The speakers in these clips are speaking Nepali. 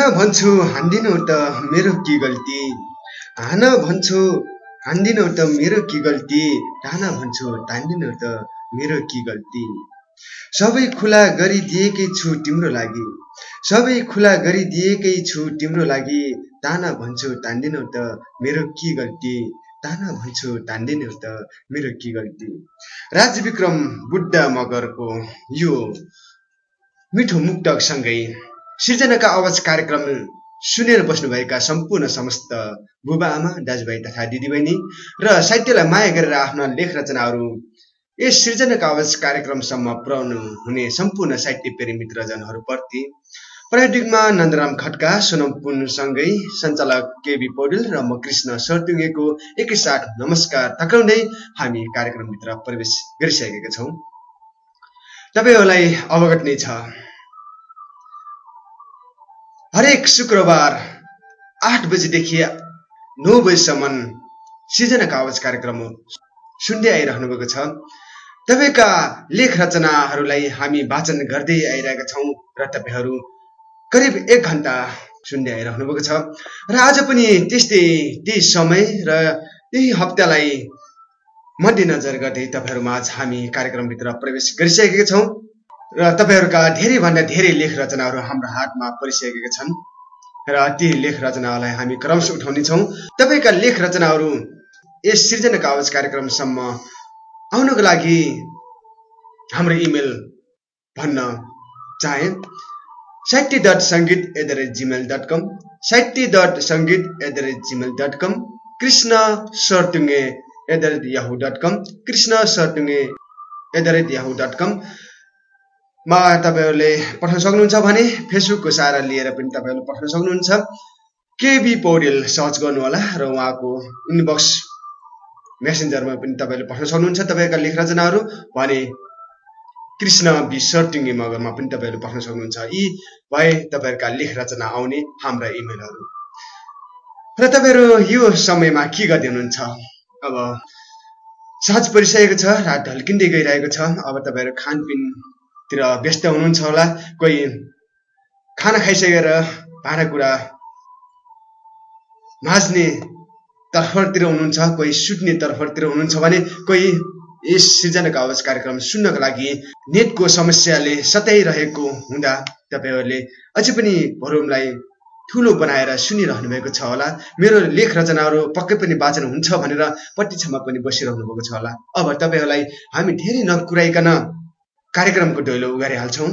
हान भन्छु हान्दिनौ त मेरो के गल्ती। हान भन्छु हान्दिनौ त मेरो के गल्ती। टान भन्छु तान्दिनौ त मेरो के गल्ती। सबै खुला गरिदिएकै छु तिम्रो लागि। सबै खुला गरिदिएकै छु तिम्रो लागि। ताना भन्छु तान्दिनौ त मेरो के गल्ती। ताना भन्छु तान्दिनौ त मेरो के गल्ती। राजविक्रम बुद्ध मगरको यो मिठो मुक्तकसँगै सृजनाका आवाज कार्यक्रम सुनेर बस्नुभएका सम्पूर्ण समस्त बुबा आमा दाजुभाइ तथा दिदीबहिनी र साहित्यलाई माया गरेर आफ्ना लेख रचनाहरू यस सृजनाका आवाज कार्यक्रमसम्म पुर्याउनु हुने सम्पूर्ण साहित्य प्रेमी मित्रजनहरूप्रति प्राविधिकमा नन्दराम खड्का सोनम पुनसँगै सञ्चालक केबी पौडेल र म कृष्ण सरतुङ्गेको एकैसाथ नमस्कार टक्राउँदै हामी कार्यक्रमभित्र प्रवेश गरिसकेका छौँ। तपाईँहरूलाई अवगत नै छ हरेक शुक्रबार आठ बजीदेखि नौ बजीसम्म सिजनका आवाज कार्यक्रम सुन्दै आइरहनु भएको छ। तपाईँका लेख रचनाहरूलाई हामी वाचन गर्दै आइरहेका छौँ र तपाईँहरू करिब एक घन्टा सुन्दै आइरहनु भएको छ। र आज पनि त्यस्तै त्यही समय र त्यही हप्तालाई मध्यनजर गर्दै तपाईँहरूमा आज हामी कार्यक्रमभित्र प्रवेश गरिसकेका छौँ। र तपाईँहरूका धेरैभन्दा धेरै लेख रचनाहरू हाम्रो हातमा परिसकेका छन्। र ती लेख रचनाहरूलाई हामी क्रमश उठाउनेछौँ। तपाईँका लेख रचनाहरू यस सृजनाका आवाज कार्यक्रमसम्म आउनको लागि हाम्रो इमेल भन्न चाहे। Sahitya dot Sangeet at the rate Gmail dot com Sahitya dot Sangeet at the rate Gmail dot com Krishna Saratunge at the rate Yahoo dot com Krishna Saratunge at the rate Yahoo dot com मा तपाईँहरूले पठाउन सक्नुहुन्छ भने फेसबुकको सहारा लिएर पनि तपाईँहरूले पठाउन सक्नुहुन्छ। केबी पौडेल सर्च गर्नुहोला र उहाँको इनबक्स मेसेन्जरमा पनि तपाईँले पठाउन सक्नुहुन्छ तपाईँका लेख रचनाहरू भने कृष्ण बि सर्टिङ्गे मगरमा पनि तपाईँहरूले पठाउन सक्नुहुन्छ। यी भए तपाईँहरूका लेख रचना आउने हाम्रा इमेलहरू। र तपाईँहरू यो समयमा के गर्दै हुनुहुन्छ अब साँझ परिसकेको छ रात ढल्किँदै गइरहेको छ। अब तपाईँहरू खानपिन तिर व्यस्त हुनुहुन्छ होला। कोही खाना खाइसकेर भाँडाकुँडा माझ्ने तर्फतिर हुनुहुन्छ कोही सुत्ने तर्फतिर हुनुहुन्छ भने कोही यस सृजनाको आवाज कार्यक्रम सुन्नको लागि नेटको समस्याले सताइरहेको हुँदा तपाईँहरूले अझै पनि भरुमलाई ठुलो बनाएर सुनिरहनु भएको छ होला। मेरो लेख रचनाहरू पक्कै पनि वाचन हुन्छ भनेर प्रतीक्षामा पनि बसिरहनु भएको छ होला। अब तपाईँहरूलाई हामी धेरै नकुराइकन कार्यक्रमको ढोइलो उगारिहाल्छौँ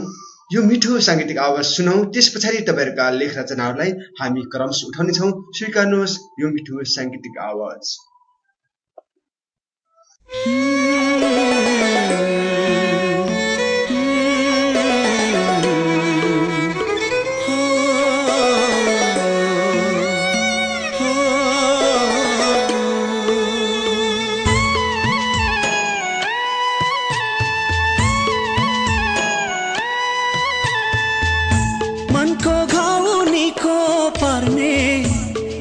यो मिठो साङ्गीतिक आवाज सुनौ त्यस पछाडि तपाईँहरूका लेख रचनाहरूलाई हामी क्रमश उठाउनेछौँ। स्वीकार्नुहोस् यो मिठो साङ्गीतिक आवाज।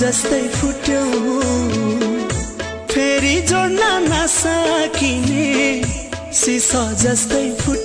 जस्तै फुट्यो। फेरि जोड्न नसकिने सिसा जस्तै फुट्यो।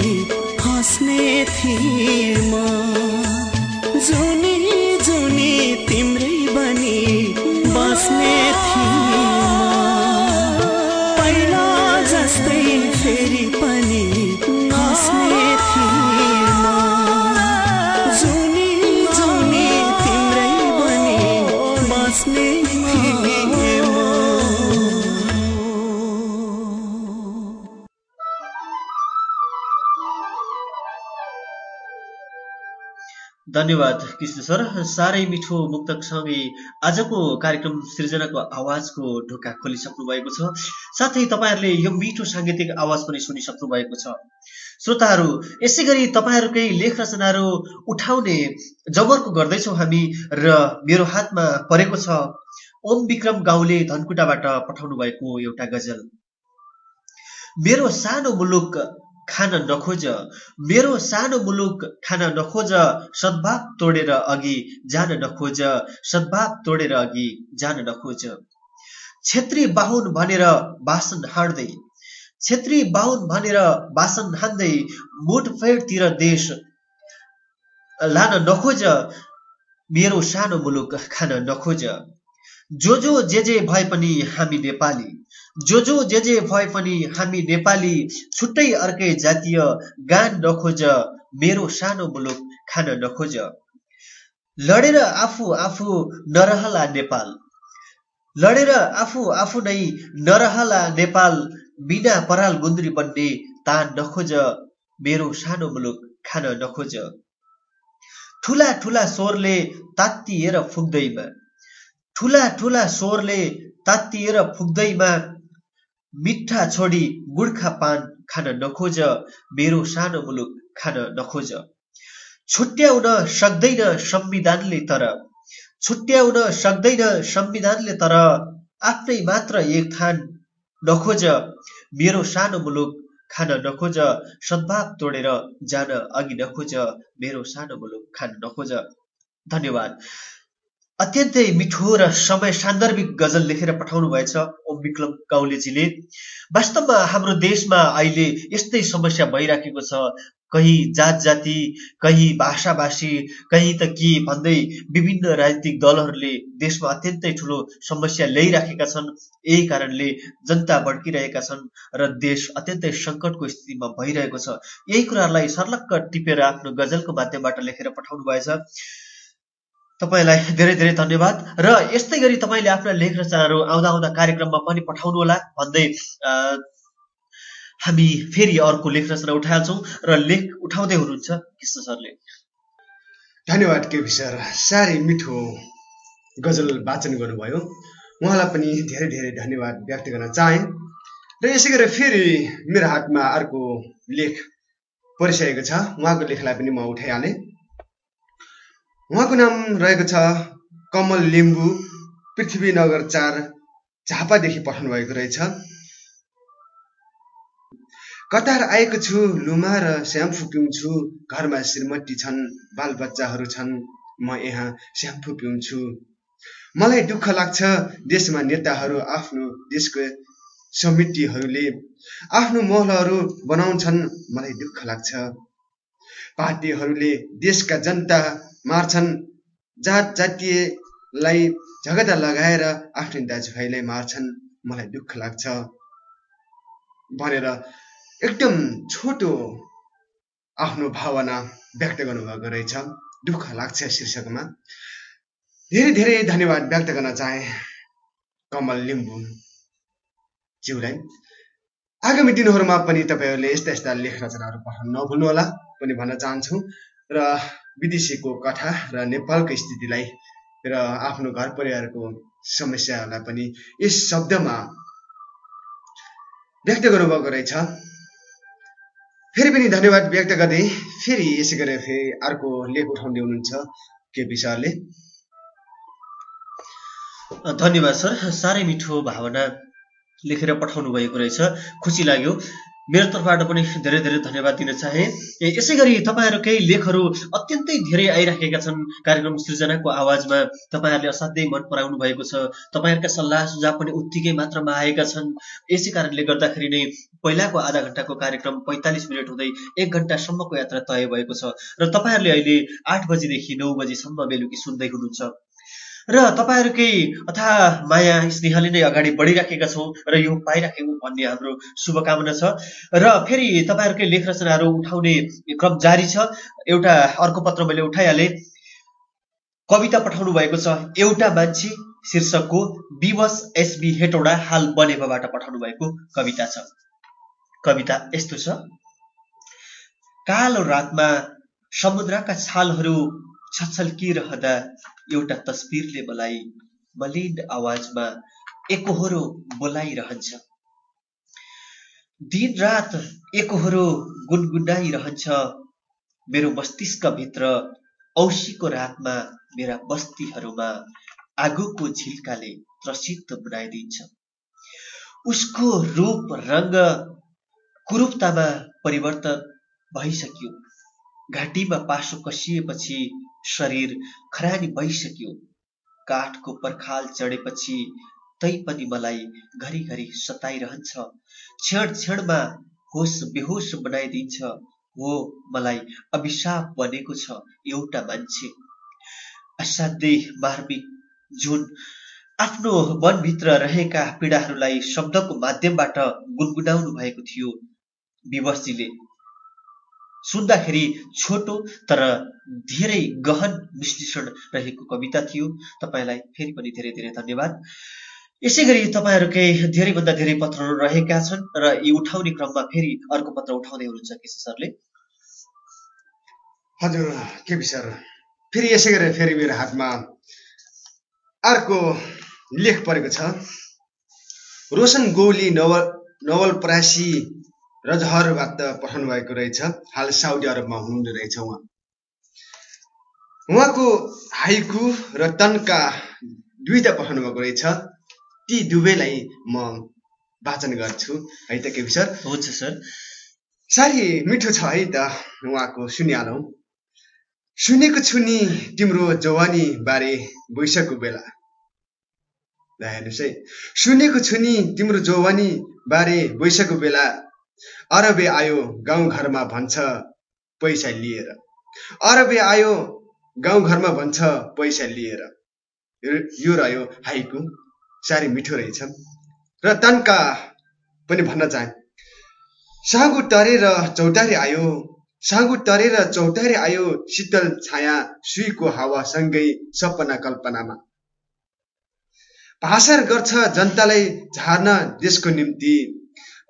हाँस्ने थिएँ म जुनी जुनी तिम्रै बनी बस्ने थिएँ पहिला जस्तै फेरि धन्यवाद कृष्ण सर। साह्रै मिठो मुक्तकसँगै आजको कार्यक्रम सृजनाको आवाजको ढोका खोलिसक्नु भएको छ। साथै तपाईँहरूले यो मिठो साङ्गीतिक आवाज पनि सुनिसक्नु भएको छ। श्रोताहरू यसै गरी तपाईँहरूकै लेख रचनाहरू उठाउने जमर्को गर्दैछौँ हामी र मेरो हातमा परेको छ ओम विक्रम गाउँले धनकुटाबाट पठाउनु भएको एउटा गजल। मेरो सानो मुलुक खान नखोज। मेरो सानो मुलुक खान नखोज सद्भाव तोडेर अघि जान नखोज सद्भाव तोडेर अघि जान नखोज। छेत्री बाहुन भनेर बासन हाड्दै छेत्री बाहुन भनेर बासन हान्दै मुठफेडतिर देश लान नखोज मेरो सानो मुलुक खान नखोज। जो जो जे जे भए पनि हामी नेपाली जो जो जे जे भए पनि हामी नेपाली छुट्टै अर्कै जातीय गान नखोज मेरो सानो मुलुक खान नखोज। लडेर आफू आफू नरहला नेपाल। लडेर आफू आफू नै नरहला नेपाल बिना पराल गुन्द्री बन्ने तान नखोज मेरो सानो मुलुक खान नखोज। ठुला ठुला स्वरले तात्तिएर फुक्दैमा। ठुला ठुला स्वरले तात्तिएर फुक्दैमा मिठा छोडी गुड्खा पान खान नखोज मेरो सानो मुलुक खान नखोज। छुट्याउन सक्दैन संविधानले तर छुट्याउन सक्दैन संविधानले तर आफ्नै मात्र एक थान नखोज मेरो सानो मुलुक खान नखोज सद्भाव तोडेर जान अघि नखोज मेरो सानो मुलुक खान नखोज। धन्यवाद। अत्यन्तै मिठो र समय सान्दर्भिक गजल लेखेर पठाउनु भएछ ओम विक्रम गाउँलेजीले। वास्तवमा हाम्रो देशमा अहिले यस्तै समस्या भइराखेको छ। कहीँ जात जाति कहीँ भाषाभाषी कहीँ त के भन्दै विभिन्न राजनीतिक दलहरूले देशमा अत्यन्तै ठुलो समस्या ल्याइराखेका छन्। यही कारणले जनता भड्किरहेका छन् र देश अत्यन्तै सङ्कटको स्थितिमा भइरहेको छ। यही कुराहरूलाई सर्लक्क टिपेर आफ्नो गजलको माध्यमबाट लेखेर पठाउनु भएछ तपाईँलाई धेरै धेरै धन्यवाद। र यस्तै गरी तपाईँले आफ्ना लेख रचनाहरू आउँदा आउँदा कार्यक्रममा पनि पठाउनुहोला भन्दै हामी फेरि अर्को लेख रचना उठाइहाल्छौँ र लेख उठाउँदै हुनुहुन्छ कृष्ण सरले। धन्यवाद केपी सर। साह्रै मिठो गजल वाचन गर्नुभयो। उहाँलाई पनि धेरै धेरै धन्यवाद व्यक्त गर्न चाहेँ। र यसै गरेर फेरि मेरो हातमा अर्को लेख परिसकेको छ। उहाँको लेखलाई पनि म उठाइहालेँ। उहाँको नाम रहेको छ कमल लिम्बू पृथ्वीनगर चार झापादेखि पठाउनु भएको रहेछ। कतार आएको छु लुमा र स्याम्फु पिउँछु घरमा श्रीमती छन् बालबच्चाहरू छन् म यहाँ स्याम्फु पिउँछु। मलाई दुःख लाग्छ देशमा नेताहरू आफ्नो देशको समितिहरूले आफ्नो महलहरू बनाउँछन् मलाई दुःख लाग्छ। पार्टीहरूले देशका जनता मार्छन्। जात जातीयलाई झगडा लगाएर आफ्नो दाजुभाइलाई मार्छन्। मलाई दुःख लाग्छ भनेर एकदम छोटो आफ्नो भावना व्यक्त गर्नुभएको रहेछ। दुःख लाग्छ शीर्षकमा। धेरै धेरै धन्यवाद व्यक्त गर्न चाहे कमल लिम्बू ज्यूलाई। आगामी दिनहरूमा पनि तपाईँहरूले यस्ता यस्ता लेख रचनाहरू पठाउन नभुल्नुहोला पनि भन्न चाहन्छु। र विदेशीको कथा र नेपालको स्थितिलाई र आफ्नो घर परिवारको समस्याहरूलाई पनि यस शब्दमा व्यक्त गर्नुभएको रहेछ। फेरि पनि धन्यवाद व्यक्त गर्दै फेरि यसै गरेर फेरि अर्को लेख उठाउँदै हुनुहुन्छ के विषयले धन्यवाद सर साह्रै मिठो भावना लेखेर पठाउनु भएको रहेछ। खुसी लाग्यो। मेरो तर्फबाट पनि धेरै धेरै धन्यवाद दिन चाहे। यसै गरी तपाईँहरूकै लेखहरू अत्यन्तै धेरै आइराखेका छन् कार्यक्रम सृजनाको आवाजमा। तपाईँहरूले असाध्यै मन पराउनु भएको छ। तपाईँहरूका सल्लाह सुझाव पनि उत्तिकै मात्रामा आएका छन्। यसै कारणले गर्दाखेरि नै पहिलाको आधा घन्टाको कार्यक्रम पैँतालिस मिनट हुँदै एक घन्टासम्मको यात्रा तय भएको छ। र तपाईँहरूले अहिले आठ बजीदेखि नौ बजीसम्म बेलुकी सुन्दै हुनुहुन्छ। र तपाईँहरूकै अथा माया स्नेहले नै अगाडि बढिराखेका छौँ र यो पाइराखेको भन्ने हाम्रो शुभकामना छ। र फेरि तपाईँहरूकै लेख रचनाहरू उठाउने क्रम जारी छ। एउटा अर्को पत्र मैले उठाइहालेँ। कविता पठाउनु भएको छ। एउटा मान्छे शीर्षकको विवश एसबी हेटौडा हाल बनेपाबाट पठाउनु भएको कविता छ। कविता यस्तो छ। कालो रातमा समुद्रका छालहरू छछल्किरहँदा एउटा तस्बिरले मलाई मलिन आवाजमा एकहोरो बोलाइरहन्छ। दिन रात एकहोरो गुनगुनाइरहन्छ। मेरो मस्तिष्कभित्र औसीको रातमा मेरा बस्तीहरूमा आगोको झिल्काले त्रसित बनाइदिन्छ। उसको रूप रङ्ग कुरूपतामा परिवर्तन भइसक्यो। घाँटीमा पासो कसिएपछि शरीर खरानी भइसक्यो। काठको पर्खाल चढेपछि तै पनि मलाई घरिघरि सताइरहन्छ। क्षण क्षणमा होस बेहोस बनाइदिन्छ। हो मलाई अभिशाप बनेको छ एउटा मान्छे। असाध्यै मार्मिक जुन आफ्नो मनभित्र रहेका पीडाहरूलाई शब्दको माध्यमबाट गुनगुनाउनु भएको थियो। विवशजीले सुन्दाखेरि छोटो तर धेरै गहन विश्लेषण रहेको कविता थियो। तपाईँलाई फेरि पनि धेरै धेरै धन्यवाद। यसै गरी तपाईँहरूकै धेरैभन्दा धेरै पत्रहरू रहेका छन् र यी उठाउने क्रममा फेरि अर्को पत्र उठाउँदै हुनुहुन्छ केसी सरले। हजुर के सर। फेरि यसै गरेर फेरि मेरो हातमा अर्को लेख परेको छ। रोशन गौली नवल नवलपरासी रजहरबाट पठाउनु भएको रहेछ। हाल साउदी अरबमा हुनुहुँदो रहेछ उहाँ। उहाँको हाइकु र तन्का दुईवटा पठाउनु भएको रहेछ। ती दुवैलाई म वाचन गर्छु। है त के सर हुन्छ सर। साह्रै मिठो छ है त उहाँको सुनिहालौँ सुनेको छु नि तिम्रो जवानी बारे बैशाखको बेला। हेर्नुहोस् है। सुनेको छु नि तिम्रो जवानी बारे बैशाखको बेला। अरबे आयो गाउँ घरमा भन्छ पैसा लिएर। अरबे आयो गाउँघरमा भन्छ पैसा लिएर। यो रह्यो हाइकु साह्रै मिठो रहेछ र तन्का पनि भन्न चाहे। साँगु टरेर चौतारी आयो साँगु टरेर चौतारी आयो शीतल छाया सुईको हावासँगै सपना कल्पनामा। भाषण गर्छ जनतालाई झार्न देशको निम्ति।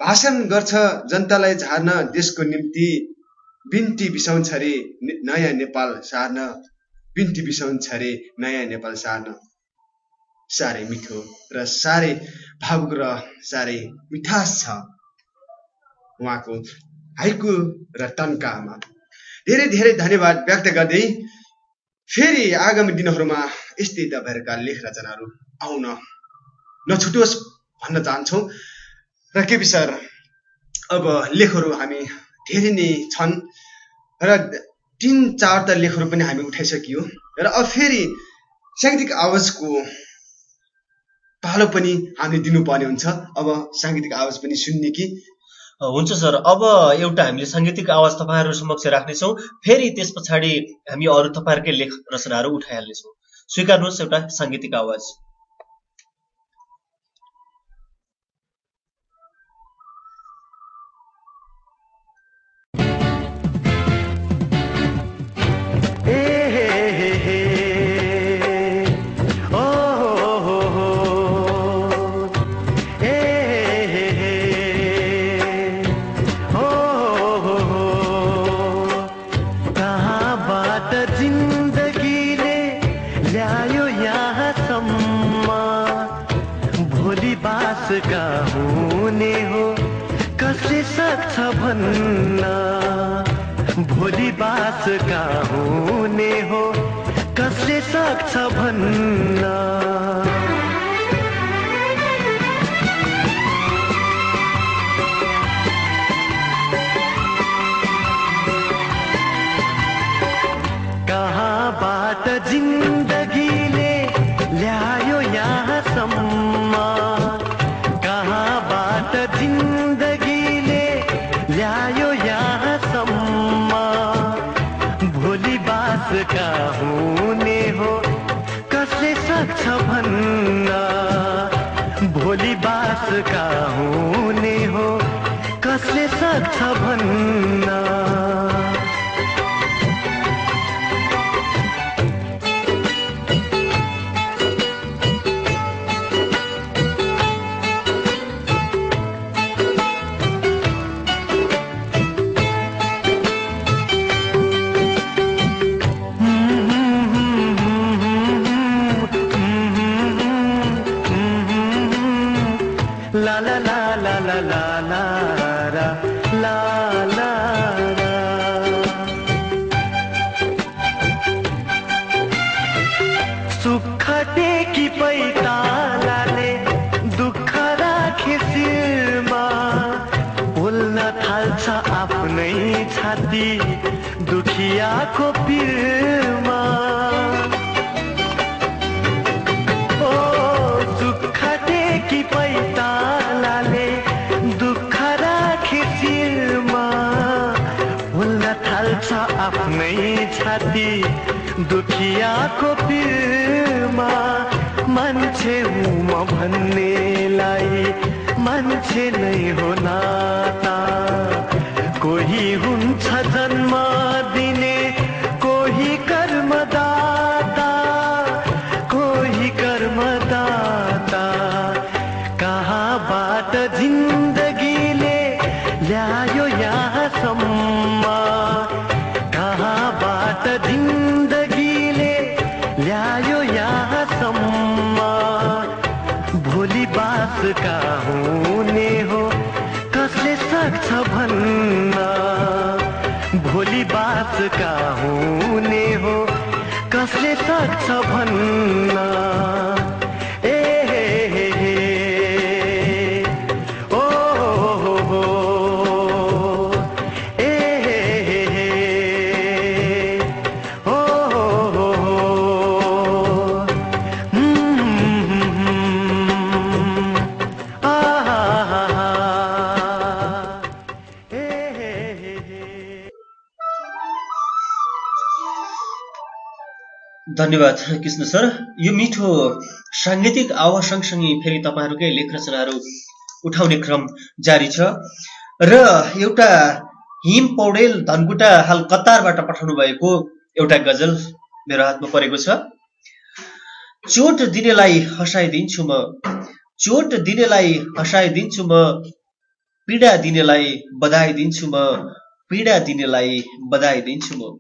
भाषण गर्छ जनतालाई झार्न देशको निम्ति बिन्ती बिसाउँछ रे ने- नयाँ नेपाल सार्न। बिन्ती बिसाउँछ रे नयाँ नेपाल सार्न। साह्रै मिठो र साह्रै भावुक र साह्रै मिठास छ उहाँको हाइकु र टन्कामा धेरै धेरै धन्यवाद व्यक्त गर्दै फेरि आगामी दिनहरूमा यस्तै तपाईँहरूका लेख रचनाहरू आउन नछुटोस् भन्न चाहन्छौँ। र के विषय अब लेखहरू हामी धेरै नै छन् र तिन चारवटा लेखहरू पनि हामी उठाइसकियो र अब फेरि साङ्गीतिक आवाजको पालो पनि हामीले दिनुपर्ने हुन्छ। अब साङ्गीतिक आवाज पनि सुन्ने कि? हुन्छ सर। अब एउटा हामीले साङ्गीतिक आवाज तपाईँहरू समक्ष राख्नेछौँ फेरि त्यस पछाडि हामी अरू तपाईँहरूकै लेख रचनाहरू उठाइहाल्नेछौँ। स्वीकार्नुहोस् एउटा साङ्गीतिक आवाज। हुने हो। कसले सक्छ भन्न? भन्नेलाई मान्छे नै हो नाता। धन्यवाद कृष्ण सर। यो मिठो साङ्गीतिक आवाज सँगसँगै फेरि तपाईँहरूकै लेख रचनाहरू उठाउने क्रम जारी छ। र एउटा हिम पौडेल धनकुटा हाल कतारबाट पठाउनु भएको एउटा गजल मेरो हातमा परेको छ। चोट दिनेलाई हँसाइदिन्छु म। चोट दिनेलाई हँसाइदिन्छु म। पीडा दिनेलाई बधाई दिन्छु म। पीडा दिनेलाई बधाई दिन्छु म।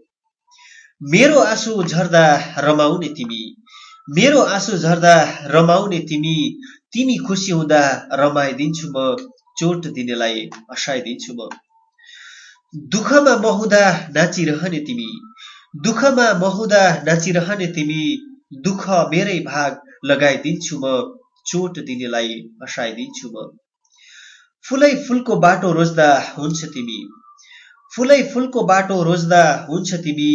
मेरो आँसु झर्दा रमाउने तिमी। मेरो आँसु झर्दा रमाउने तिमी तिमी खुसी हुँदा रमाइदिन्छु म चोट दिनेलाई हँसाइदिन्छु म। दुःखमा महुँदा नाचिरहने तिमी दुःखमा महुँदा नाचिरहने तिमी दुःख मेरै भाग लगाइदिन्छु म चोट दिनेलाई हँसाइदिन्छु म। फुलै फुलको बाटो रोज्दा हुन्छ तिमी फुलै फुलको बाटो रोज्दा हुन्छ तिमी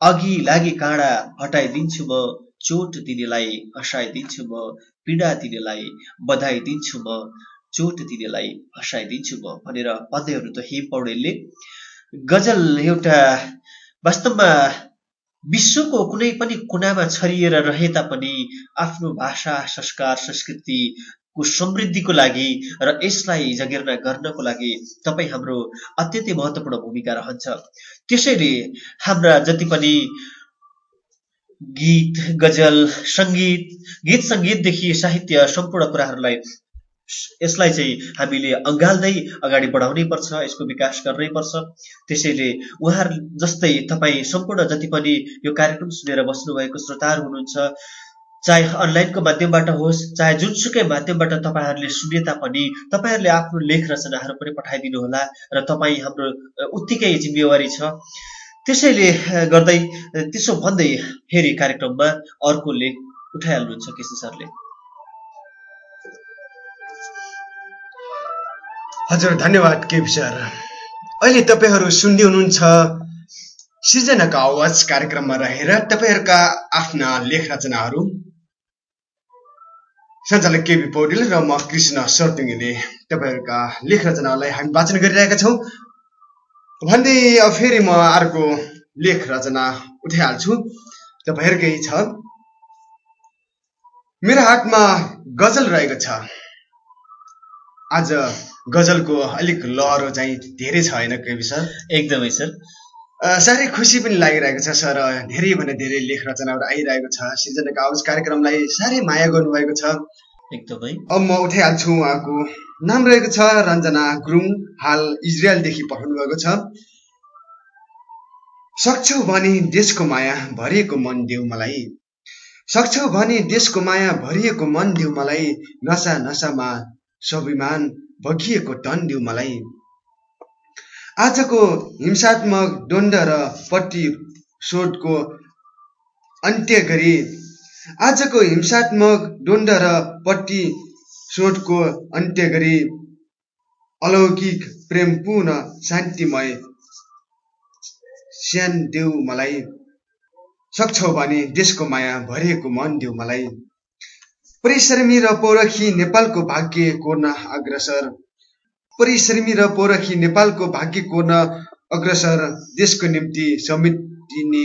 अघि लागि काँडा हटाइदिन्छु म चोट दिनेलाई हँसाइदिन्छु म पीडा दिनेलाई बधाई दिन्छु म चोट दिनेलाई हँसाइदिन्छु म भनेर भन्दै त हिम पौडेलले गजल एउटा वास्तवमा विश्वको कुनै पनि कुनामा छरिएर रहे तापनि आफ्नो भाषा संस्कार संस्कृति को समृद्धिको लागि र यसलाई जगेर्ना गर्नको लागि तपाईँ हाम्रो अत्यन्तै महत्त्वपूर्ण भूमिका रहन्छ। त्यसैले हाम्रा जति पनि गीत गजल सङ्गीत गीत सङ्गीतदेखि साहित्य सम्पूर्ण कुराहरूलाई यसलाई चाहिँ हामीले अँगाल्दै अगाडि बढाउनै पर्छ यसको विकास गर्नै पर्छ। त्यसैले उहाँहरू जस्तै तपाईँ सम्पूर्ण जति पनि यो कार्यक्रम सुनेर बस्नुभएको श्रोताहरू हुनुहुन्छ चाहे अनलाइनको माध्यमबाट होस् चाहे जुनसुकै माध्यमबाट तपाईँहरूले सुने तापनि तपाईँहरूले आफ्नो लेख रचनाहरू पनि पठाइदिनु होला र तपाईँ हाम्रो उत्तिकै जिम्मेवारी छ। त्यसैले गर्दै त्यसो भन्दै फेरि कार्यक्रममा अर्को लेख उठाइहाल्नुहुन्छ कृष्ण सरले। हजुर धन्यवाद केपी सर। अहिले तपाईँहरू सुन्दै हुनुहुन्छ सृजनाको आवाज कार्यक्रममा रहेर तपाईँहरूका आफ्ना लेख रचनाहरू। सञ्चालक केबी पौडेल र म कृष्ण सर्टुङ्गीले तपाईँहरूका लेख रचनालाई हामी वाचन गरिरहेका छौँ। भन्दै फेरि म अर्को लेख रचना उठाइहाल्छु। तपाईँहरूकै छ। मेरो हातमा गजल रहेको छ। आज गजलको अलिक लहरो चाहिँ धेरै छ होइन केबी सर? एकदमै सर। साह्रै खुसी पनि लागिरहेको छ सर। धेरै भन्दा धेरै लेख रचनाहरू आइरहेको छ। सिर्जनाको आवाज कार्यक्रमलाई साह्रै माया गर्नुभएको छ। एकदमै अब म उठाइहाल्छु उहाँको। नाम रहेको छ रञ्जना गुरुङ हाल इजरायलदेखि पठाउनु भएको छ। सक्छौ भने देशको माया भरिएको मन देऊ मलाई। सक्छौ भने देशको माया भरिएको मन देऊ मलाई। नसा नसामा स्वाभिमान बगिएको टन देऊ मलाई। आजको हिंसात्मक द्वन्द र प्रतिशोधको अन्त्य गरी आजको हिंसात्मक द्वन्द र प्रतिशोधको अन्त्य गरी अलौकिक प्रेमपूर्ण शान्तिमय स्यान देऊ मलाई। सक्छौ भने देशको माया भरिएको मन देऊ मलाई। परिश्रमी र पौरखी नेपालको भाग्य कोर्न अग्रसर। परिश्रमी र पौरखी नेपालको भाग्य कोर्न अग्रसर देशको निम्ति समेटिने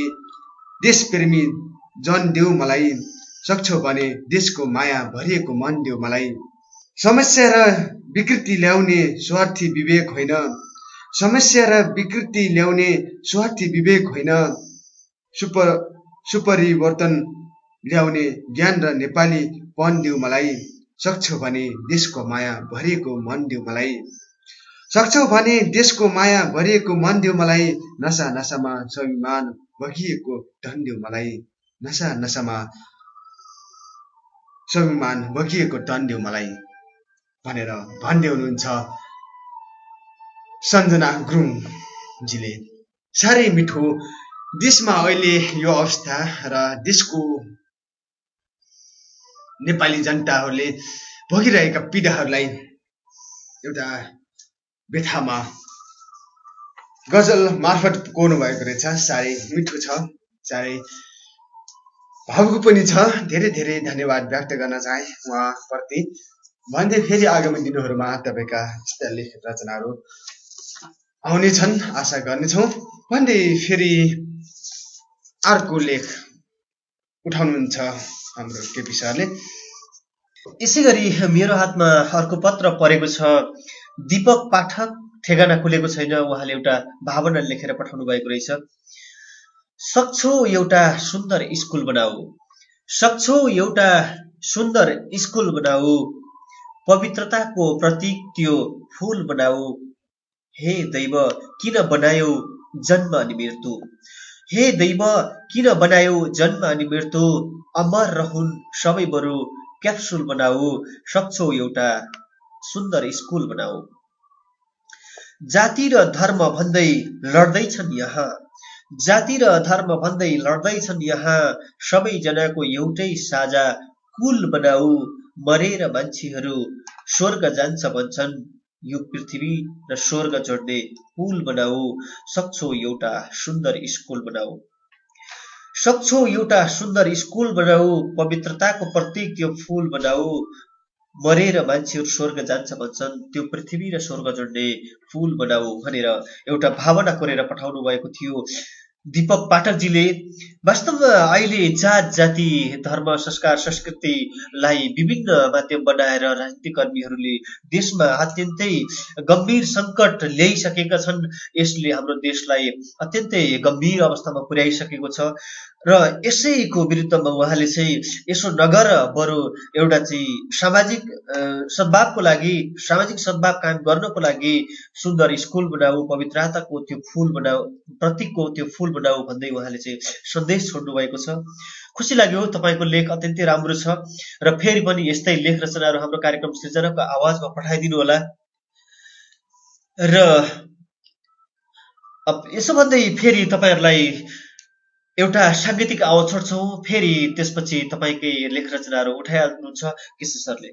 जन देऊ मलाई सक्छौ भने देशको माया भरिएको मन देऊ मलाई। समस्या र विकृति ल्याउने स्वार्थी विवेक होइन। समस्या र विकृति ल्याउने स्वार्थी विवेक होइन। सुपर सुपरिवर्तन ल्याउने ज्ञान र नेपाली पन देऊ मलाई। सक्छौ भने देशको माया भरिएको मन देऊ मलाई। सक्छौ भने देशको माया भरिएको मन देऊ मलाई नसा नसामा स्वाभिमान बगिएको धन देऊ मलाई नसा नसामा स्वाभिमान बगिएको धन देऊ मलाई भनेर भन्दै हुनुहुन्छ सञ्जना गुरुङजीले। साह्रै मिठो देशमा अहिले यो अवस्था र देशको नेपाली जनताहरूले भोगिरहेका पीडाहरूलाई एउटा व्यथामा गजल मार्फत कोर्नु भएको रहेछ। साह्रै मिठो छ साह्रै भावुक पनि छ। धेरै धेरै धन्यवाद व्यक्त गर्न चाहे उहाँप्रति। भन्दै फेरि आगामी दिनहरूमा तपाईँका लेख रचनाहरू आउनेछन् आशा गर्नेछौँ। भन्दै फेरि अर्को लेख उठाउनुहुन्छ हाम्रो केपी सरले। यसै गरी मेरो हातमा अर्को पत्र परेको छ। दीपक पाठक ठेगाना खुलेको छैन। उहाँले एउटा भावना लेखेर पठाउनु भएको रहेछ। सक्छौ एउटा सुन्दर स्कुल बनाऊ। सक्छौ एउटा सुन्दर स्कुल बनाऊ। पवित्रताको प्रतीक त्यो फुल बनाऊ। हे दैव किन बनायौ जन्म अनि मृत्यु? हे दैव किन बनायौ जन्म अनि मृत्यु? अमर रहन् सबै बरु क्याप्सुल बनाऊ। सक्छौ एउटा सुन्दर स्कुल बनाऊ। जाति र धर्म भन्दै लड्दैछन् यहाँ। जाति र धर्म भन्दै लड्दैछन् यहाँ। सबैजनाको एउटै साझा कुल बनाऊ। मरेर मान्छेहरू स्वर्ग जान्छ भन्छन्। यो पृथ्वी र स्वर्ग जोड्ने पुल बनाऊ। सक्छौ एउटा सुन्दर स्कुल बनाऊ। सक्छौ एउटा सुन्दर स्कुल बनाऊ। पवित्रताको प्रतीक त्यो फुल बनाऊ। मरेर मान्छेहरू स्वर्ग जान्छ भन्छन्। त्यो पृथ्वी र स्वर्ग जोड्ने फुल बनाऊ भनेर एउटा भावना कोरेर पठाउनु भएको थियो। दीपक पाठकजीले वास्तवमा अहिले जात जाति धर्म संस्कार संस्कृतिलाई विभिन्न माध्यम बनाएर राजनीतिक कर्मीहरूले देशमा अत्यन्तै गम्भीर सङ्कट ल्याइसकेका छन्। यसले हाम्रो देशलाई अत्यन्तै गम्भीर अवस्थामा पुर्याइसकेको छ। र यसैको विरुद्धमा उहाँले चाहिँ यसो नगर बरु एउटा चाहिँ सामाजिक सद्भावको लागि सामाजिक सद्भाव कायम गर्नको लागि सुन्दर स्कुल बनाऊ पवित्रताको त्यो फुल बनाऊ प्रतीकको त्यो फुल बनाऊ भन्दै उहाँले चाहिँ सन्देश छोड्नु भएको छ। खुसी लाग्यो तपाईँको लेख अत्यन्तै राम्रो छ र फेरि पनि यस्तै लेख रचनाहरू हाम्रो कार्यक्रम सृजनाको आवाजमा पठाइदिनु होला। र यसो भन्दै फेरि तपाईँहरूलाई एउटा साङ्गीतिक आवाज छोड्छौँ फेरि त्यसपछि तपाईँकै लेख रचनाहरू उठाइहाल्नुहुन्छ किशोर सरले।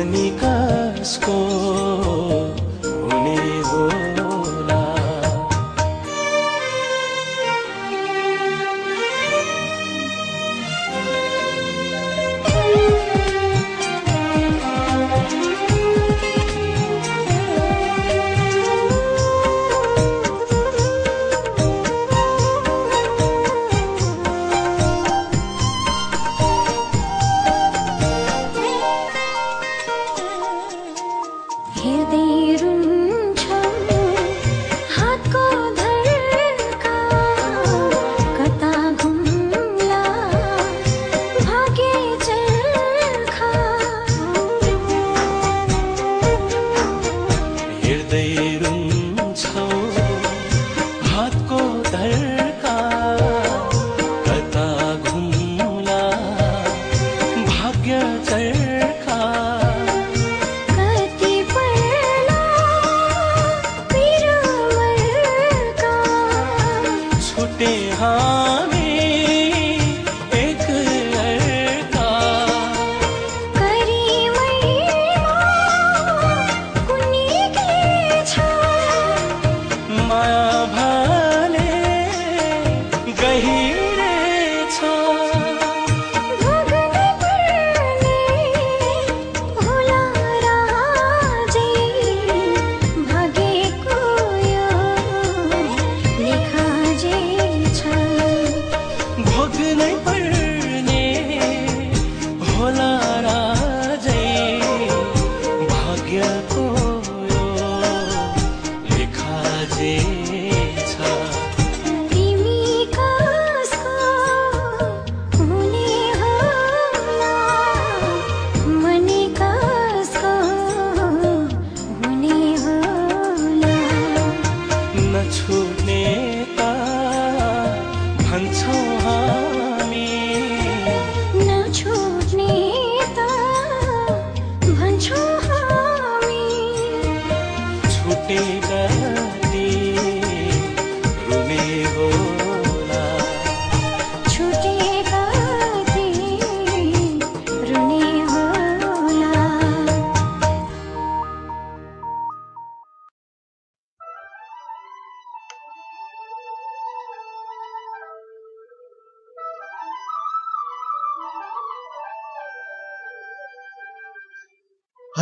तिमी कसको हुने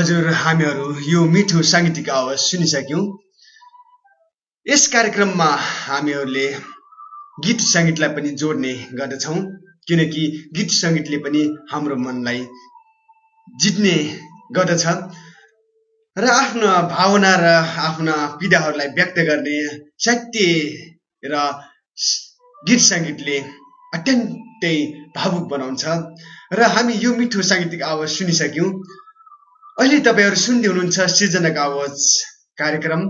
हजुर हामीहरू यो मिठो साङ्गीतिक आवाज सुनिसक्यौँ। यस कार्यक्रममा हामीहरूले गीत सङ्गीतलाई पनि जोड्ने गर्दछौँ किनकि गीत सङ्गीतले पनि हाम्रो मनलाई जित्ने गर्दछ र आफ्ना भावना र आफ्ना पीडाहरूलाई व्यक्त गर्ने साहित्य र गीत सङ्गीतले अत्यन्तै भावुक बनाउँछ। र हामी यो मिठो साङ्गीतिक आवाज सुनिसक्यौँ। अहिले तपाईँहरू सुन्दै हुनुहुन्छ सिर्जनाको आवाज कार्यक्रम।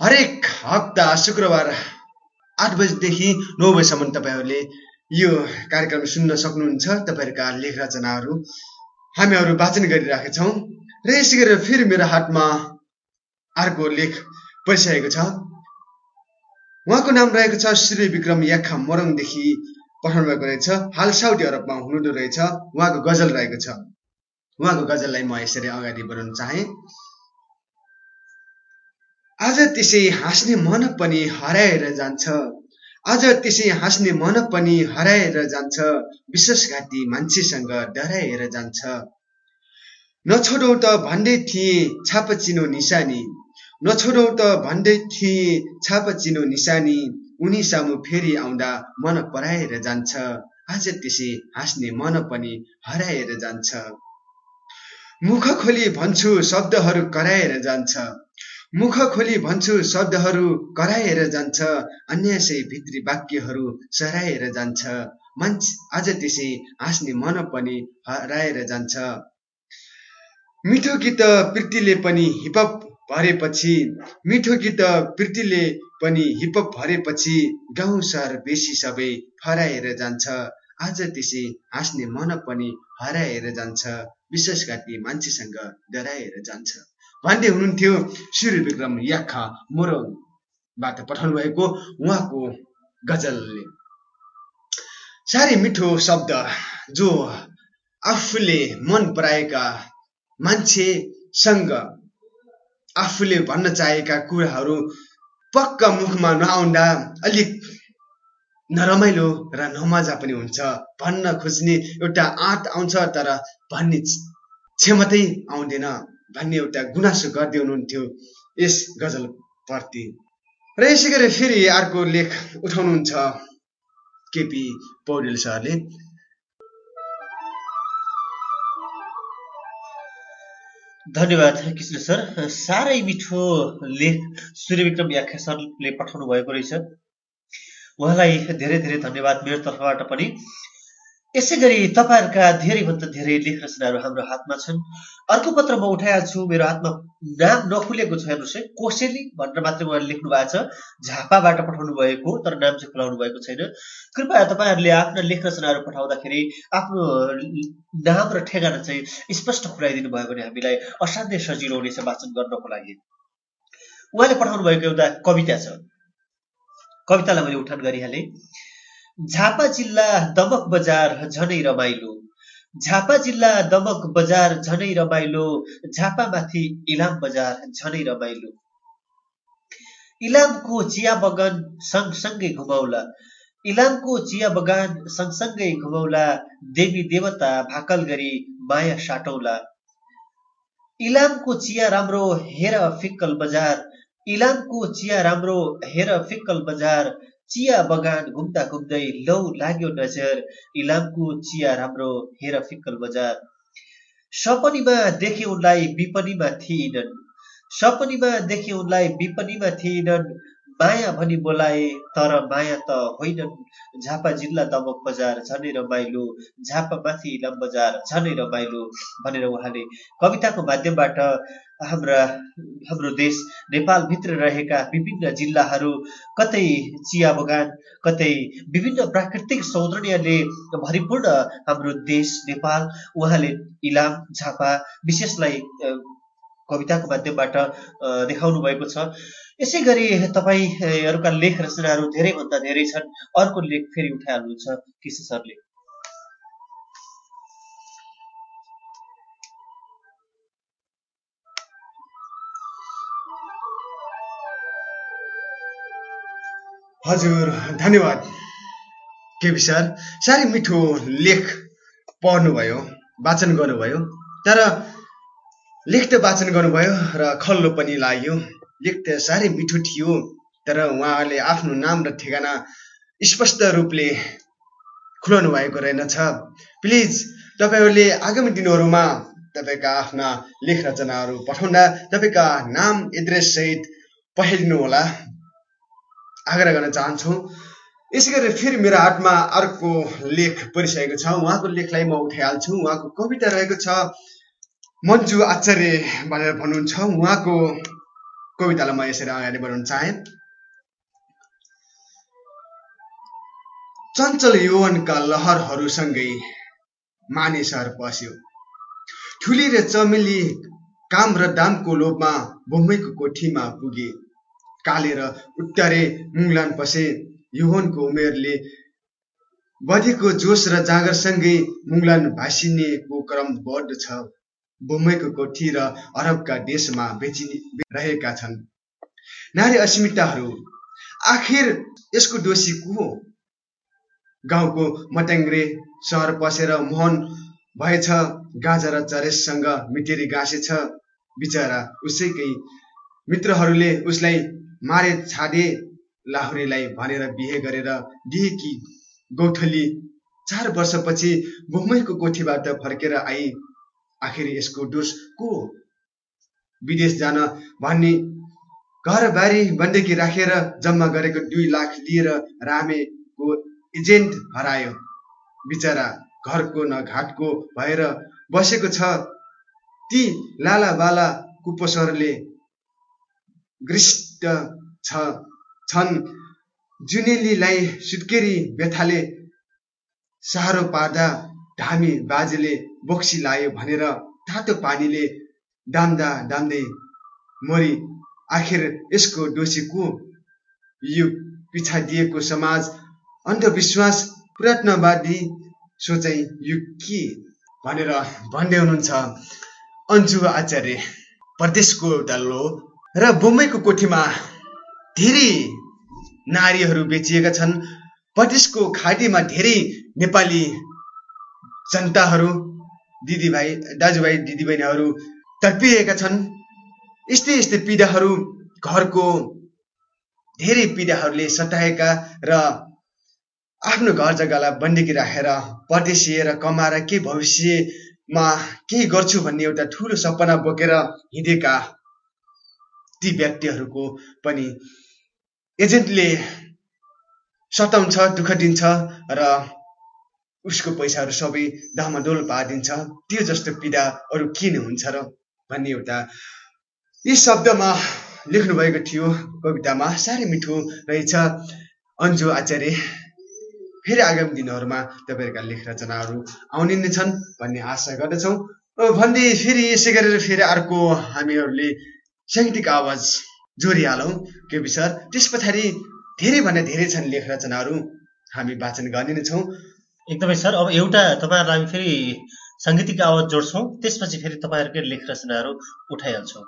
हरेक हप्ता शुक्रबार आठ बजीदेखि नौ बजीसम्म तपाईँहरूले यो कार्यक्रम सुन्न सक्नुहुन्छ तपाईँहरूका लेख रचनाहरू हामीहरू वाचन गरिरहेका छौँ र यसै गरेर फेरि मेरो हातमा अर्को लेख परिसकेको छ। उहाँको नाम रहेको छ श्री विक्रम याखा मोरङदेखि पठाउनु भएको रहेछ। हाल साउदी अरबमा हुनुहुँदो रहेछ। उहाँको गजल रहेको छ। उहाँको गजललाई म यसरी अगाडि बढाउन चाहे। आज त्यसै हाँस्ने मन पनि हराएर जान्छ। आज त्यसै हाँस्ने मन पनि हराएर जान्छ। विश्वासघाती मान्छेसँग डराएर जान्छ। नछोडौ त भन्दै थिए छाप चिनो निशानी। नछोडौ त भन्दै थिए छाप चिनो निशानी। उनी सामु फेरि आउँदा मन पराएर जान्छ। आज त्यसै हाँस्ने मन पनि हराएर जान्छ। मुख खोली भन्छु शब्दहरू कराएर जान्छ। मुख खोली भन्छु शब्दहरू कराएर जान्छ। अन्यासै भित्री वाक्यहरू सराएर जान्छ। मान्छे आज त्यसै हाँस्ने मन पनि हराएर जान्छ। मिठो गीत प्रीतिले पनि हिपप भरेपछि मिठो गीत प्रीतिले पनि हिपप भरेपछि गाउँ सहर बेसी सबै हराएर जान्छ। आज त्यसै हाँस्ने मन पनि हराएर जान्छ। विश्वासघाती मान्छेसँग डराएर जान्छ। भन्दै हुनुहुन्थ्यो सूर्य विक्रम याखा मोरङबाट पठाउनु भएको उहाँको गजलले। साह्रै मिठो शब्द जो आफूले मन पराएका मान्छेसँग आफूले भन्न चाहेका कुराहरू पक्का मुखमा नआउँदा अलिक नरमाइलो र नमजा पनि हुन्छ। भन्न खोज्ने एउटा आँट आउँछ तर भन्ने क्षमतै आउँदैन। भन्ने एउटा गुनासो गर्दै हुनुहुन्थ्यो यस गजलप्रति। र यसै गरी फेरि अर्को लेख उठाउनुहुन्छ केपी पौडेल सरले। धन्यवाद कृष्ण सर। साह्रै मिठो लेख सूर्यविक्रम याख्या सरले पठाउनु भएको रहेछ। उहाँलाई धेरै धेरै धन्यवाद मेरो तर्फबाट पनि। यसै गरी तपाईँहरूका धेरैभन्दा धेरै लेख रचनाहरू हाम्रो हातमा छन्। अर्को पत्र म उठाएको मेरो हातमा नाम नखुलेको छ हेर्नुहोस् है कोसेली भनेर मात्रै उहाँले लेख्नु भएको छ झापाबाट पठाउनु भएको तर नाम चाहिँ खुलाउनु भएको छैन। कृपया तपाईँहरूले आफ्ना लेख रचनाहरू पठाउँदाखेरि आफ्नो नाम र ठेगाना चाहिँ स्पष्ट खुलाइदिनु भयो भने हामीलाई असाध्यै सजिलो हुनेछ वाचन गर्नको लागि। उहाँले पठाउनु भएको एउटा कविता छ। कवितालाई मैले उठान गरिहालेँ। झापा जिल्ला दमक बजार झनै रमाइलो। झापा जिल्ला दमक बजार झनै रमाइलो। झापामाथि इलाम बजार झनै रमाइलो। इलामको चिया बगान सँगसँगै घुमाउला। इलामको चिया बगान सँगसँगै घुमाउला। देवी देवता भाकल गरी माया साटौला। इलामको चिया राम्रो हेर फिक्कल बजार इलामको चिया राम्रो हेर फिक्कल बजार चिया बगान घुम्दा घुम्दै लौ लाग्यो नजर इलामको चिया राम्रो हेर फिक्कल बजार। सपनीमा देखे उनलाई विपनीमा थिएनन्। सपनीमा देखे उनलाई विपनीमा थिएनन्। माया भनी बोलाए तर माया त होइनन् झापा जिल्ला दमक बजार झनै रमाइलो झापा माथि इलाम बजार झनै रमाइलो भनेर उहाँले कविताको माध्यमबाट हाम्रा हाम्रो देश नेपालभित्र रहेका विभिन्न जिल्लाहरू कतै चिया बगान कतै विभिन्न प्राकृतिक सौन्दर्यले भरिपूर्ण हाम्रो देश नेपाल उहाँले इलाम झापा विशेषलाई कविताको माध्यमबाट देखाउनु भएको छ। यसै गरी तपाईँहरूका लेख रचनाहरू धेरैभन्दा धेरै छन्। अर्को लेख फेरि उठाइहाल्नुहुन्छ किसी सरले। हजुर धन्यवाद। केपी सर साह्रै मिठो लेख पढ्नुभयो वाचन गर्नुभयो। तर लेख त वाचन गर्नुभयो र खल्लो पनि लाग्यो। लेख त साह्रै मिठो थियो। तर उहाँले आफ्नो नाम र ठेगाना स्पष्ट रूपले खुलाउनु भएको रहेनछ। प्लिज तपाईँहरूले आगामी दिनहरूमा तपाईँका आफ्ना लेख रचनाहरू पठाउँदा तपाईँका नाम एड्रेस सहित पठाइदिनु होला। आग्रह गर्न चाहन्छु। यसै गरी फेरि मेरो हातमा अर्को लेख परिसकेको छ। उहाँको लेखलाई म उठाइहाल्छु। उहाँको कविता रहेको छ मन्जु आचार्य भनेर भन्नुहुन्छ। उहाँको कवितालाई म यसरी अगाडि बढाउन चाहे। चञ्चल यौवनका लहरहरूसँगै मानिसहरू पस्यो। ठुली र चमेली काम र दामको लोभमा बम्बईको कोठीमा पुगे। कालेर उत्तरे मुङ्लान पसे यौवनको उमेरले बढेको जोस र जाँगरसँगै मुङ्लान भासिनेको क्रम बढ्दछ। बम्बईको कोठी र अरबका देशमा बेचिने रहेका छन्। नारी अस्मिताहरू आखिर यसको दोषी को हो? गाउँको मट्याङ्ग्रे सहर पसेर मोहन भएछ गाजा र चरेससँग मिटेरी गाँसेछ बिचरा उसैकै मित्रहरूले उसलाई मारे छाडे लाहुरेलाई भनेर बिहे गरेर दिए कि गौथली चार वर्षपछि मुम्बईको कोठीबाट फर्केर आई। आखिर यसको दोष को? विदेश जान भन्ने घरबारी बन्देकी राखेर जम्मा गरेको दुई लाख लिएर रामेको एजेन्ट हरायो। बिचरा घरको न घाटको भएर बसेको छ। ती लाला बाला कुपोषरले ग्रिष्ट छ छन्। जुनेलीलाई सुत्केरी व्यथाले साह्रो पार्दा धामी बाजेले बोक्सी लायो भनेर तातो पानीले दाम्दा दाम्दै मरि आखिर यसको दोषी को? यो पिछाडिएको समाज अन्धविश्वास प्रयत्नवादी सोचाइ यो के भनेर भन्दै हुनुहुन्छ अन्जु आचार्य। प्रदेशको एउटा लो र मुम्बईको कोठीमा धेरै नारीहरू बेचिएका छन्। प्रदेशको खाडीमा धेरै नेपाली जनताहरू दिदीभाइ दाजुभाइ दिदीबहिनीहरू तडपिएका छन्। यस्तै यस्तै पीडाहरू घरको धेरै पीडाहरूले सताएका र आफ्नो घर जग्गालाई बन्देकी राखेर परदेशिएर कमाएर के भविष्यमा केही गर्छु भन्ने एउटा ठुलो सपना बोकेर हिँडेका ती व्यक्तिहरूको पनि एजेन्टले सताउँछ दुःख दिन्छ र उसको पैसाहरू सबै डामाडोल पारिदिन्छ। त्यो जस्तो पीडा अरू किन हुन्छ र? भन्ने एउटा यी शब्दमा लेख्नुभएको थियो कवितामा। साह्रै मिठो रहेछ। अन्जु आचार्य फेरि आगामी दिनहरूमा तपाईँहरूका लेख रचनाहरू आउने नै छन् भन्ने आशा गर्दछौँ। भन्दै फेरि यसै गरेर फेरि अर्को हामीहरूले साङ्गीतिक आवाज जोडिहालौँ। केपी सर त्यस पछाडि धेरैभन्दा धेरै छन् लेख रचनाहरू हामी वाचन गर्ने नै छौँ। एकदमै सर अब एउटा तपाईँहरूलाई फेरि साङ्गीतिक आवाज जोड्छौँ त्यसपछि फेरि तपाईँहरूकै लेख रचनाहरू उठाइहाल्छौँ।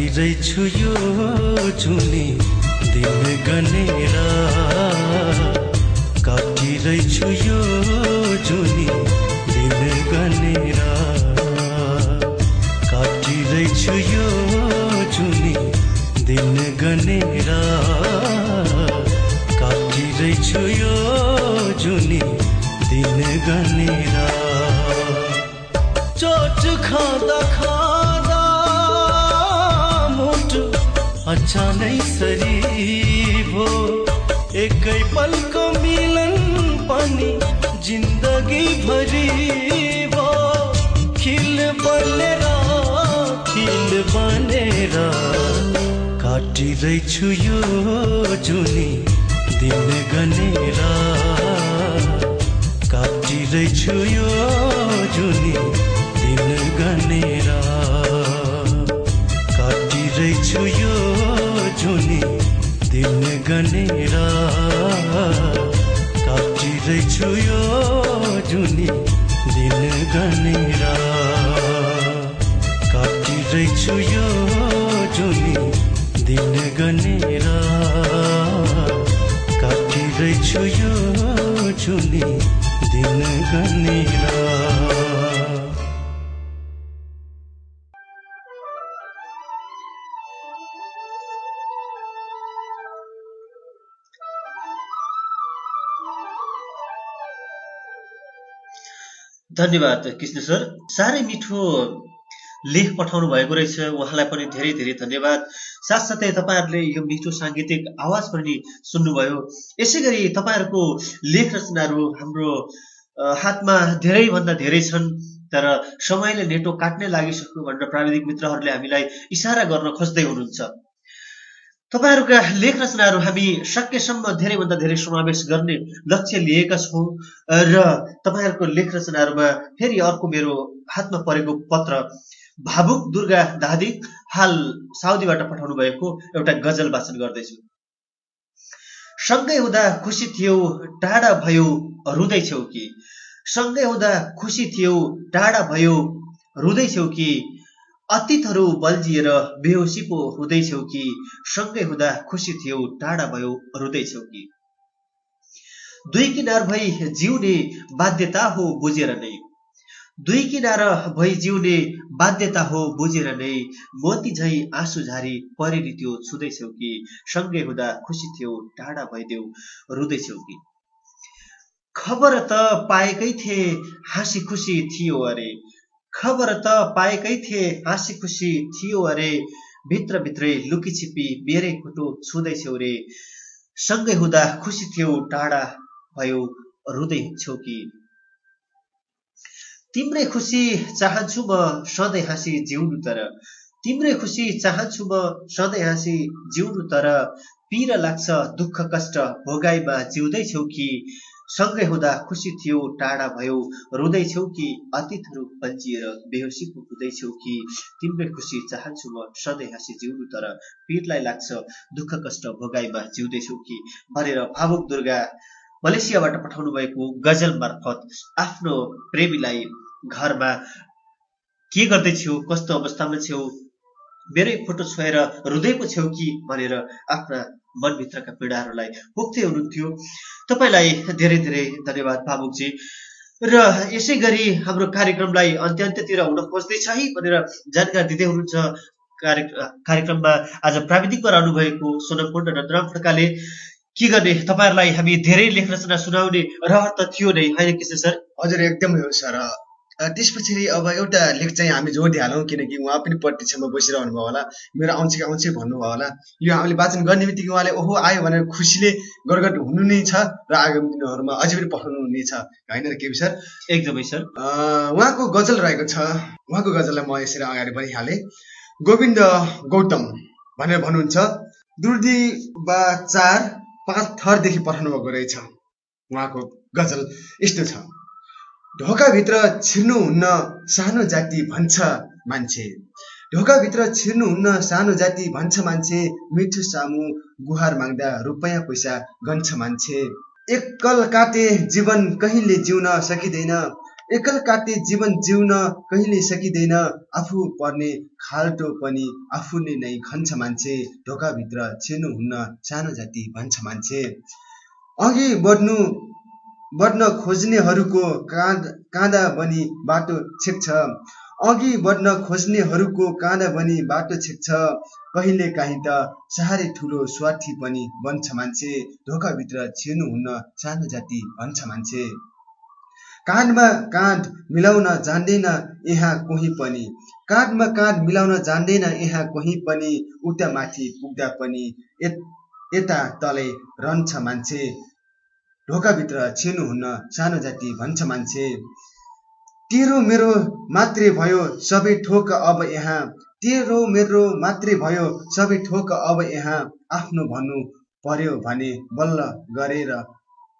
काटिरहेछु यो जुनी दिन गनेर। काटिरहेछु यो अचानै सरी भो एकै पलको मिलन पनि जिन्दगी भरि भो खिल बनेर खिल बनेर काटिरहेछु यो जुनी दिन गनेर। काटिरहेछु यो जुनी दिन गनेर। काटिरहेछु यो गनेर काटिरहेछु यो जुनी दिन गनेर। काटिरहेछु यो जुनी दिन गनेर। काटिरहेछु यो जुनी दिन गनेर। धन्यवाद कृष्ण सर। साह्रै मिठो लेख पठाउनु भएको रहेछ। उहाँलाई पनि धेरै धेरै धन्यवाद। साथसाथै तपाईँहरूले यो मिठो साङ्गीतिक आवाज पनि सुन्नुभयो। यसै गरी तपाईँहरूको लेख रचनाहरू हाम्रो हातमा धेरैभन्दा धेरै छन् तर समयले नेटो काट्नै लागिसक्यो भनेर प्राविधिक मित्रहरूले हामीलाई इसारा गर्न खोज्दै हुनुहुन्छ। तपाईँहरूका लेख रचनाहरू हामी सकेसम्म धेरैभन्दा धेरै समावेश गर्ने लक्ष्य लिएका छौँ र तपाईँहरूको लेख रचनाहरूमा फेरि अर्को मेरो हातमा परेको पत्र भावुक दुर्गा दादी हाल साउदीबाट पठाउनु भएको एउटा गजल वाचन गर्दैछु। सँगै हुँदा खुसी थियौ टाढा भयो रुँदैछौ कि। सँगै हुँदा खुसी थियौ टाढा भयो रुँदैछौ कि। अतीतहरू बल्झिएर पो हुँदैछौ कि सँगै हुँदा खुसी थियौ टाढा भयो रुँदैछौ कि। दुई किनार भई जिउने बाध्यता हो बुझेर नै। दुई किनार भई जिउने बाध्यता हो बुझेर नै। मोती झै आँसु झारी परेरी त्यो छुँदैछौ कि सँगै हुँदा खुसी थियौ टाढा भइदेऊ रुँदैछौ कि। खबर त पाएकै थिए हाँसी खुसी थियो अरे। खबर त पाएकै थिए हाँसी खुसी थियो अरे। भित्रभित्रै लुकी छिपी बेरै खुटो छुँदैछौ रे। सँगै हुँदा खुसी थियौ टाढा भयो रुँदैछौ कि। तिम्रै खुसी चाहन्छु म सधैँ हाँसी जिउनु तर। तिम्रै खुसी चाहन्छु म सधैँ हाँसी जिउनु तर। पिर लाग्छ दुःख कष्ट भोगाइमा जिउँदैछौ कि। सँगै हुँदा खुसी थियो टाढा भयो। रुँदैछौ कि अतीतहरू बल्झिएर बेहोसी हुँदैछौ कि? तिम्रै खुसी चाहन्छु म सधैँ हाँसी जिउनु तर पिरलाई लाग्छ दुःख कष्ट भोगाइमा जिउँदैछौ कि? भनेर भावुक दुर्गा मलेसियाबाट पठाउनु भएको गजल मार्फत आफ्नो प्रेमीलाई घरमा के गर्दैछौ? कस्तो अवस्थामा छेउ मेरै फोटो छोएर रुँदै पो छेउ कि? भनेर आफ्ना मनभित्रका पीडाहरूलाई पोख्दै हुनुहुन्थ्यो। तपाईँलाई धेरै धेरै धन्यवाद भावुकजी र यसै गरी हाम्रो कार्यक्रमलाई अन्त्य अन्त्यतिर हुन खोज्दैछ है भनेर जानकारी दिँदै हुनुहुन्छ। कार्य कार्यक्रममा आज प्राविधिकमा रहनु भएको सोनम कुण्ड नन्दराम खड्काले के गर्ने? तपाईँहरूलाई हामी धेरै लेख रचना सुनाउने रहर त थियो नै होइन कृष्ण सर हजुर एकदमै हो सर। त्यस पछाडि अब एउटा लेख चाहिँ हामी जोडिहालौँ किनकि उहाँ पनि प्रत्यक्षमा बसिरहनु भयो होला। मेरो आउँछ कि आउँछ भन्नुभयो होला। यो हामीले वाचन गर्ने बित्तिकै उहाँले ओहो आयो भनेर खुसीले गरगट हुनु नै छ र आगामी दिनहरूमा अझै पनि पठाउनु हुने छ। होइन र केपी सर? एकदमै सर। उहाँको गजल रहेको छ। उहाँको गजललाई म यसरी अगाडि बढिहालेँ। गोविन्द गौतम भनेर भन्नुहुन्छ। दुर्दी बा चार पाँच थरदेखि पठाउनु भएको रहेछ। उहाँको गजल यस्तो छ। ढोकाभित्र छिर्नुहुन्न सानो जाति भन्छ मान्छे। ढोकाभित्र छिर्नुहुन्न सानो जाति भन्छ मान्छे मिठो सामु गुहार माग्दा रुपैयाँ पैसा गन्छ मान्छे। एकल काटे जीवन कहिले जिउन सकिँदैन एकल काटे जीवन जिउन कहिले सकिँदैन आफू पर्ने खाल्टो पनि आफूले नै खन्छ मान्छे। ढोकाभित्र छिर्नुहुन्न सानो जाति भन्छ मान्छे। अघि बढ्नु बढ्न खोज्नेहरूको काँध काँदा बनी बाटो छेक्छ। अघि बढ्न खोज्नेहरूको काँदा बनी बाटो छेक्छ। कहिले काहीँ त साह्रै ठुलो स्वार्थी पनि बन्छ मान्छे। ढोकाभित्र छिर्नुहुन्न सानो जाति भन्छ मान्छे। काँधमा काँध मिलाउन जान्दैन यहाँ कोही पनि। काँधमा काँध मिलाउन जान्दैन यहाँ कोही पनि। उता माथि पुग्दा पनि यता तलै रहन्छ मान्छे। ढोकाभित्र छिर्नुहुन्न सानो जाति भन्छ मान्छे। तेरो मेरो मात्रै भयो सबै ठोक अब यहाँ। तेरो मेरो मात्रै भयो सबै ठोक अब यहाँ। आफ्नो भन्नु पर्यो भने बल्ल गरेर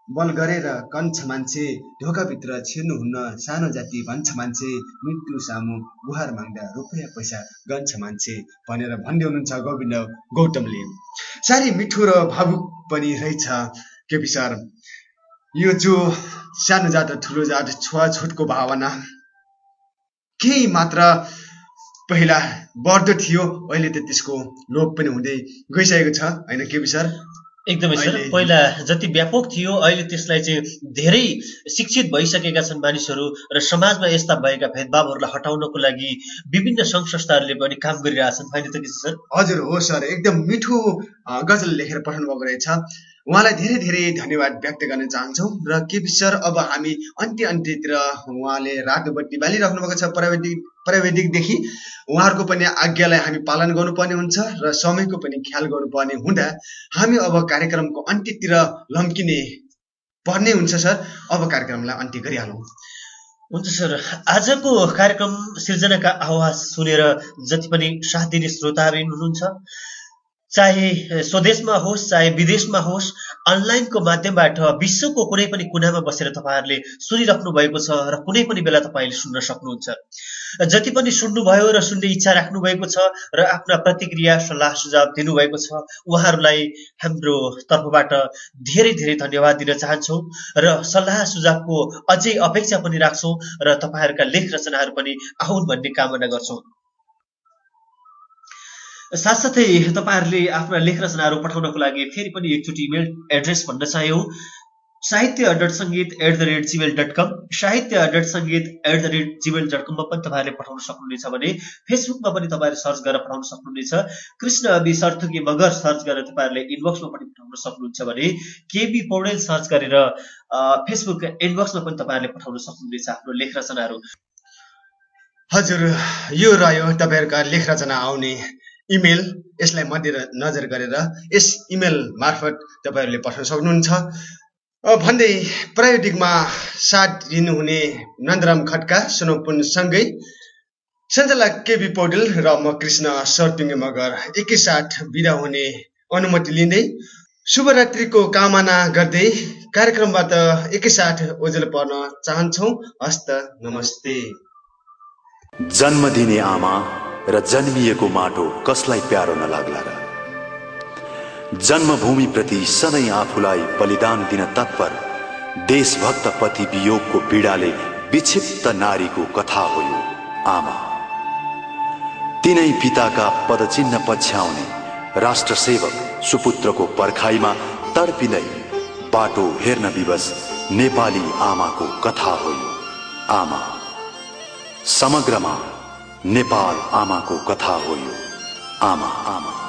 बल गरेर कन्छ मान्छे। ढोकाभित्र छिर्नुहुन्न सानो जाति भन्छ मान्छे। मृत्यु सामु गुहार माग्दा रुपैयाँ पैसा गन्छ मान्छे भनेर भन्दै हुनुहुन्छ गोविन्द गौतमले। साह्रै मिठो र भावुक पनि रहेछ केपी सर यो जो सानो जात र ठुलो जात छुवाछुतको भावना केही मात्र पहिला बढ्दो थियो अहिले त त्यसको लोप पनि हुँदै गइसकेको छ। होइन केपी सर एकदमै सर। पहिला जति व्यापक थियो अहिले त्यसलाई चाहिँ धेरै शिक्षित भइसकेका छन् मानिसहरू र समाजमा यस्ता भएका भेदभावहरूलाई हटाउनको लागि विभिन्न सङ्घ संस्थाहरूले पनि काम गरिरहेछन्। होइन त के सर? हजुर हो सर। एकदम मिठो गजल लेखेर पठाउनु भएको रहेछ। उहाँलाई धेरै धेरै धन्यवाद व्यक्त गर्न चाहन्छौँ। र केपी सर अब हामी अन्त्य अन्त्यतिर उहाँले रातो बत्ती बालिराख्नु भएको छ प्राविधिक प्राविधिकदेखि। उहाँहरूको पनि आज्ञालाई हामी पालन गर्नुपर्ने हुन्छ र समयको पनि ख्याल गर्नुपर्ने हुँदा हामी अब कार्यक्रमको अन्त्यतिर लम्किने पर्ने हुन्छ सर। अब कार्यक्रमलाई अन्त्य गरिहालौँ। हुन्छ सर आजको कार्यक्रम सिर्जनाका आवाज सुनेर जति पनि साथ दिने श्रोताहरू हुनुहुन्छ चाहे स्वदेशमा होस् चाहे विदेशमा होस् अनलाइनको माध्यमबाट विश्वको कुनै पनि कुनामा बसेर तपाईँहरूले सुनिराख्नु भएको छ र कुनै पनि बेला तपाईँले सुन्न सक्नुहुन्छ। जति पनि सुन्नुभयो र सुन्ने इच्छा राख्नु भएको छ र आफ्ना प्रतिक्रिया सल्लाह सुझाव दिनुभएको छ उहाँहरूलाई हाम्रो तर्फबाट धेरै धेरै धन्यवाद दिन चाहन्छौँ र सल्लाह सुझावको अझै अपेक्षा पनि राख्छौँ र तपाईँहरूका लेख रचनाहरू पनि आउन् भन्ने कामना गर्छौँ। साथसाथै तपाईँहरूले आफ्ना लेख रचनाहरू पठाउनको लागि फेरि पनि एकचोटि इमेल एड्रेस भन्न चाह्यौँ Sahitya dot Sangeet at the rate Gmail dot com Sahitya dot Sangeet at the rate Gmail dot कममा पनि तपाईँहरूले पठाउन सक्नुहुनेछ भने फेसबुकमा पनि तपाईँहरूले सर्च गरेर पठाउन सक्नुहुनेछ। कृष्ण अबि सरथुकी मगर सर्च गरेर तपाईँहरूले इनबक्समा पनि पठाउन सक्नुहुन्छ भने केबी पौडेल सर्च गरेर फेसबुक इनबक्समा पनि तपाईँहरूले पठाउन सक्नुहुनेछ आफ्नो लेख रचनाहरू। हजुर यो रह्यो तपाईँहरूका लेख रचना आउने इमेल यसलाई मध्य नजर गरेर यस इमेल मार्फत तपाईँहरूले पठाउन सक्नुहुन्छ। भन्दै प्राविधिकमा साथ दिनुहुने नन्दराम खड्का सुनपुनसँगै सञ्चालक केबी पौडेल र म कृष्ण सर्तुङ्गे मगर एकैसाथ बिदा हुने अनुमति लिँदै शुभरात्रिको कामना गर्दै कार्यक्रमबाट एकैसाथ ओझेल पर्न चाहन्छौँ। हस्त नमस्ते। जन्म दिने आमा र जन्मिएको माटो कसलाई प्यारो नलाग्ला र? जन्मभूमिप्रति सधैँ आफूलाई बलिदान दिन तत्पर देशभक्त पति वियोगको पीडाले विक्षिप्त नारीको कथा हो यो। आमा। तिनै पिताका पदचिन्ह पछ्याउने राष्ट्रसेवक सुपुत्रको पर्खाइमा तडपिँदै बाटो हेर्न विवश नेपाली आमाको कथा हो आमा। समग्रमा नेपाल आमाको कथा हो यो। आमा आमा।